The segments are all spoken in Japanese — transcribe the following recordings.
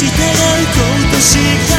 従うことしか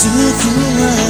今夜も